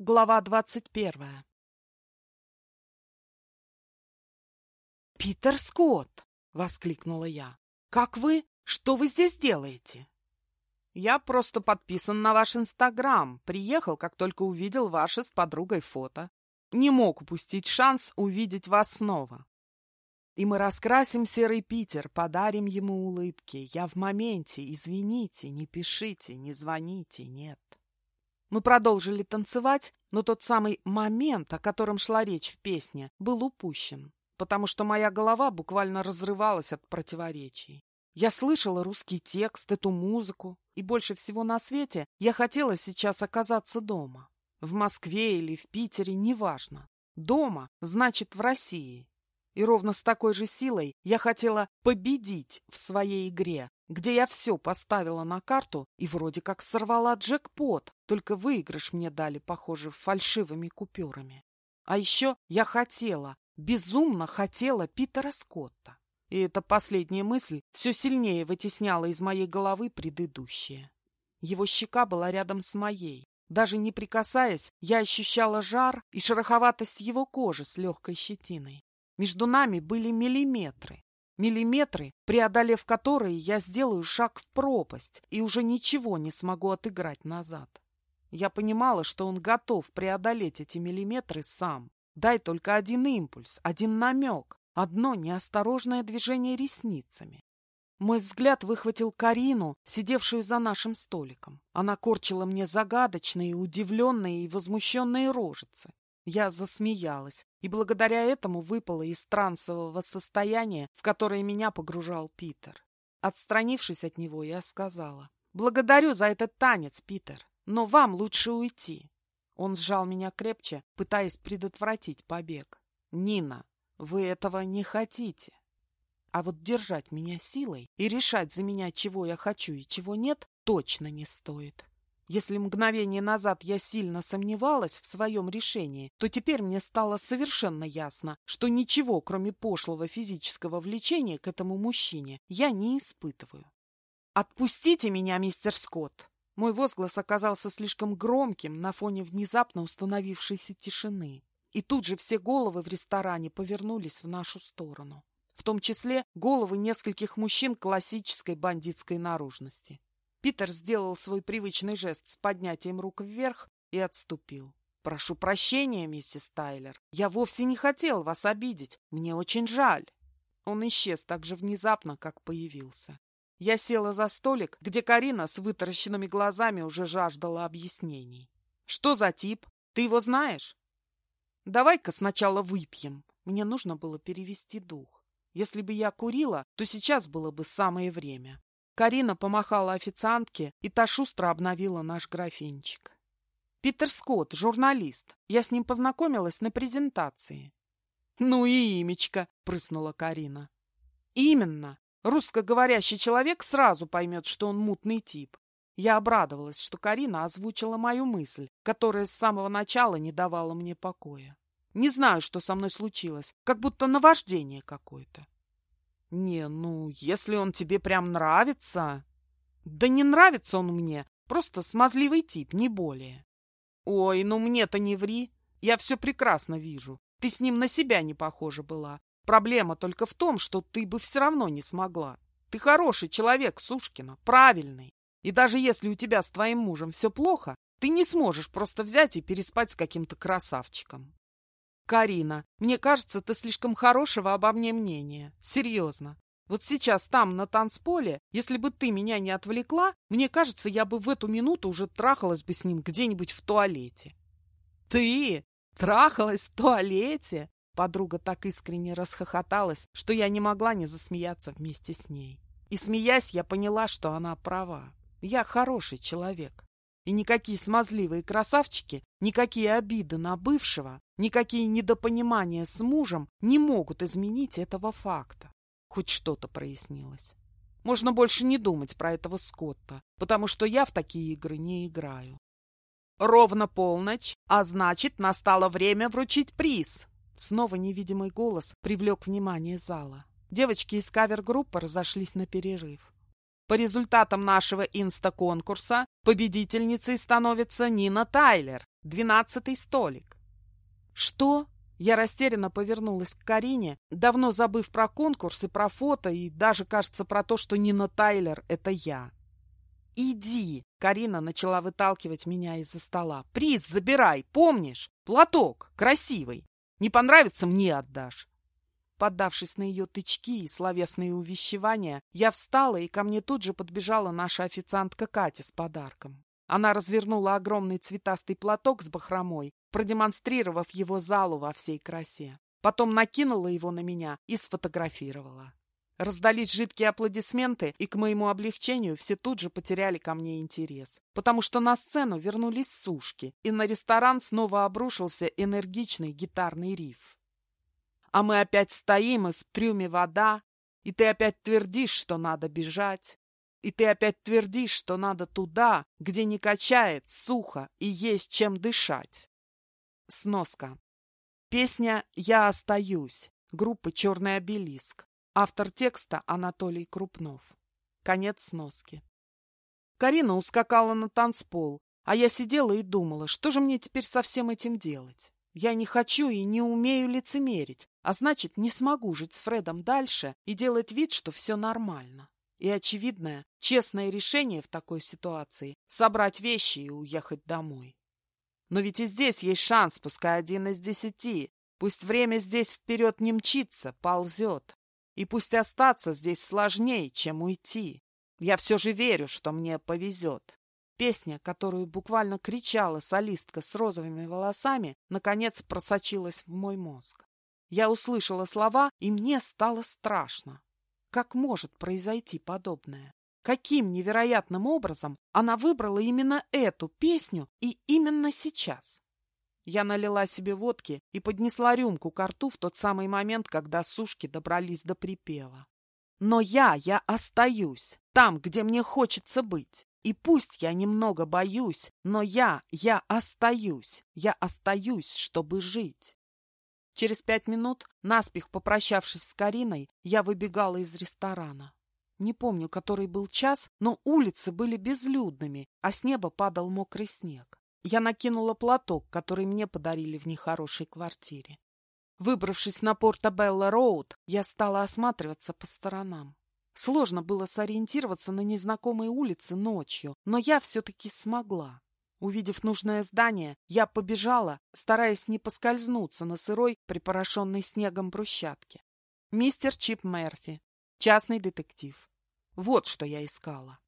Глава двадцать первая «Питер Скотт!» — воскликнула я. «Как вы? Что вы здесь делаете?» «Я просто подписан на ваш Инстаграм. Приехал, как только увидел ваше с подругой фото. Не мог упустить шанс увидеть вас снова. И мы раскрасим серый Питер, подарим ему улыбки. Я в моменте, извините, не пишите, не звоните, нет». Мы продолжили танцевать, но тот самый момент, о котором шла речь в песне, был упущен, потому что моя голова буквально разрывалась от противоречий. Я слышала русский текст, эту музыку, и больше всего на свете я хотела сейчас оказаться дома. В Москве или в Питере, неважно. Дома значит в России. И ровно с такой же силой я хотела победить в своей игре, где я все поставила на карту и вроде как сорвала джекпот, только выигрыш мне дали, похоже, фальшивыми купюрами. А еще я хотела, безумно хотела Питера Скотта. И эта последняя мысль все сильнее вытесняла из моей головы предыдущие. Его щека была рядом с моей. Даже не прикасаясь, я ощущала жар и шероховатость его кожи с легкой щетиной. Между нами были миллиметры. Миллиметры, преодолев которые, я сделаю шаг в пропасть и уже ничего не смогу отыграть назад. Я понимала, что он готов преодолеть эти миллиметры сам. Дай только один импульс, один намек, одно неосторожное движение ресницами. Мой взгляд выхватил Карину, сидевшую за нашим столиком. Она корчила мне загадочные, удивленные и возмущенные рожицы. Я засмеялась, и благодаря этому выпала из трансового состояния, в которое меня погружал Питер. Отстранившись от него, я сказала, «Благодарю за этот танец, Питер, но вам лучше уйти». Он сжал меня крепче, пытаясь предотвратить побег. «Нина, вы этого не хотите. А вот держать меня силой и решать за меня, чего я хочу и чего нет, точно не стоит». Если мгновение назад я сильно сомневалась в своем решении, то теперь мне стало совершенно ясно, что ничего, кроме пошлого физического влечения к этому мужчине, я не испытываю. «Отпустите меня, мистер Скотт!» Мой возглас оказался слишком громким на фоне внезапно установившейся тишины. И тут же все головы в ресторане повернулись в нашу сторону. В том числе головы нескольких мужчин классической бандитской наружности. Питер сделал свой привычный жест с поднятием рук вверх и отступил. «Прошу прощения, миссис Тайлер. Я вовсе не хотел вас обидеть. Мне очень жаль». Он исчез так же внезапно, как появился. Я села за столик, где Карина с вытаращенными глазами уже жаждала объяснений. «Что за тип? Ты его знаешь?» «Давай-ка сначала выпьем. Мне нужно было перевести дух. Если бы я курила, то сейчас было бы самое время. Карина помахала официантке, и та шустро обновила наш графинчик. Питер Скотт, журналист. Я с ним познакомилась на презентации. «Ну и имечко!» — прыснула Карина. «Именно. Русскоговорящий человек сразу поймет, что он мутный тип. Я обрадовалась, что Карина озвучила мою мысль, которая с самого начала не давала мне покоя. Не знаю, что со мной случилось, как будто наваждение какое-то. «Не, ну, если он тебе прям нравится...» «Да не нравится он мне, просто смазливый тип, не более». «Ой, ну мне-то не ври, я все прекрасно вижу. Ты с ним на себя не похожа была. Проблема только в том, что ты бы все равно не смогла. Ты хороший человек, Сушкина, правильный. И даже если у тебя с твоим мужем все плохо, ты не сможешь просто взять и переспать с каким-то красавчиком. «Карина, мне кажется, ты слишком хорошего обо мне мнения. Серьезно. Вот сейчас там, на танцполе, если бы ты меня не отвлекла, мне кажется, я бы в эту минуту уже трахалась бы с ним где-нибудь в туалете». «Ты? Трахалась в туалете?» Подруга так искренне расхохоталась, что я не могла не засмеяться вместе с ней. И смеясь, я поняла, что она права. Я хороший человек. И никакие смазливые красавчики, никакие обиды на бывшего, никакие недопонимания с мужем не могут изменить этого факта. Хоть что-то прояснилось. Можно больше не думать про этого Скотта, потому что я в такие игры не играю. Ровно полночь, а значит, настало время вручить приз. Снова невидимый голос привлек внимание зала. Девочки из кавер-группы разошлись на перерыв. По результатам нашего инста-конкурса победительницей становится Нина Тайлер, Двенадцатый столик». «Что?» Я растерянно повернулась к Карине, давно забыв про конкурс и про фото, и даже, кажется, про то, что Нина Тайлер — это я. «Иди!» — Карина начала выталкивать меня из-за стола. «Приз забирай, помнишь? Платок, красивый. Не понравится — мне отдашь». Поддавшись на ее тычки и словесные увещевания, я встала, и ко мне тут же подбежала наша официантка Катя с подарком. Она развернула огромный цветастый платок с бахромой, продемонстрировав его залу во всей красе. Потом накинула его на меня и сфотографировала. Раздались жидкие аплодисменты, и к моему облегчению все тут же потеряли ко мне интерес, потому что на сцену вернулись сушки, и на ресторан снова обрушился энергичный гитарный риф. А мы опять стоим, и в трюме вода, и ты опять твердишь, что надо бежать, и ты опять твердишь, что надо туда, где не качает, сухо и есть чем дышать. Сноска. Песня «Я остаюсь» группы «Черный обелиск». Автор текста Анатолий Крупнов. Конец сноски. Карина ускакала на танцпол, а я сидела и думала, что же мне теперь со всем этим делать. Я не хочу и не умею лицемерить, а значит, не смогу жить с Фредом дальше и делать вид, что все нормально. И очевидное, честное решение в такой ситуации – собрать вещи и уехать домой. Но ведь и здесь есть шанс, пускай один из десяти. Пусть время здесь вперед не мчится, ползет. И пусть остаться здесь сложнее, чем уйти. Я все же верю, что мне повезет. Песня, которую буквально кричала солистка с розовыми волосами, наконец просочилась в мой мозг. Я услышала слова, и мне стало страшно. Как может произойти подобное? каким невероятным образом она выбрала именно эту песню и именно сейчас. Я налила себе водки и поднесла рюмку к рту в тот самый момент, когда сушки добрались до припева. Но я, я остаюсь там, где мне хочется быть. И пусть я немного боюсь, но я, я остаюсь. Я остаюсь, чтобы жить. Через пять минут, наспех попрощавшись с Кариной, я выбегала из ресторана. Не помню, который был час, но улицы были безлюдными, а с неба падал мокрый снег. Я накинула платок, который мне подарили в нехорошей квартире. Выбравшись на Порто-Белла-Роуд, я стала осматриваться по сторонам. Сложно было сориентироваться на незнакомые улицы ночью, но я все-таки смогла. Увидев нужное здание, я побежала, стараясь не поскользнуться на сырой, припорошенной снегом брусчатке. Мистер Чип Мерфи, Частный детектив. Вот что я искала.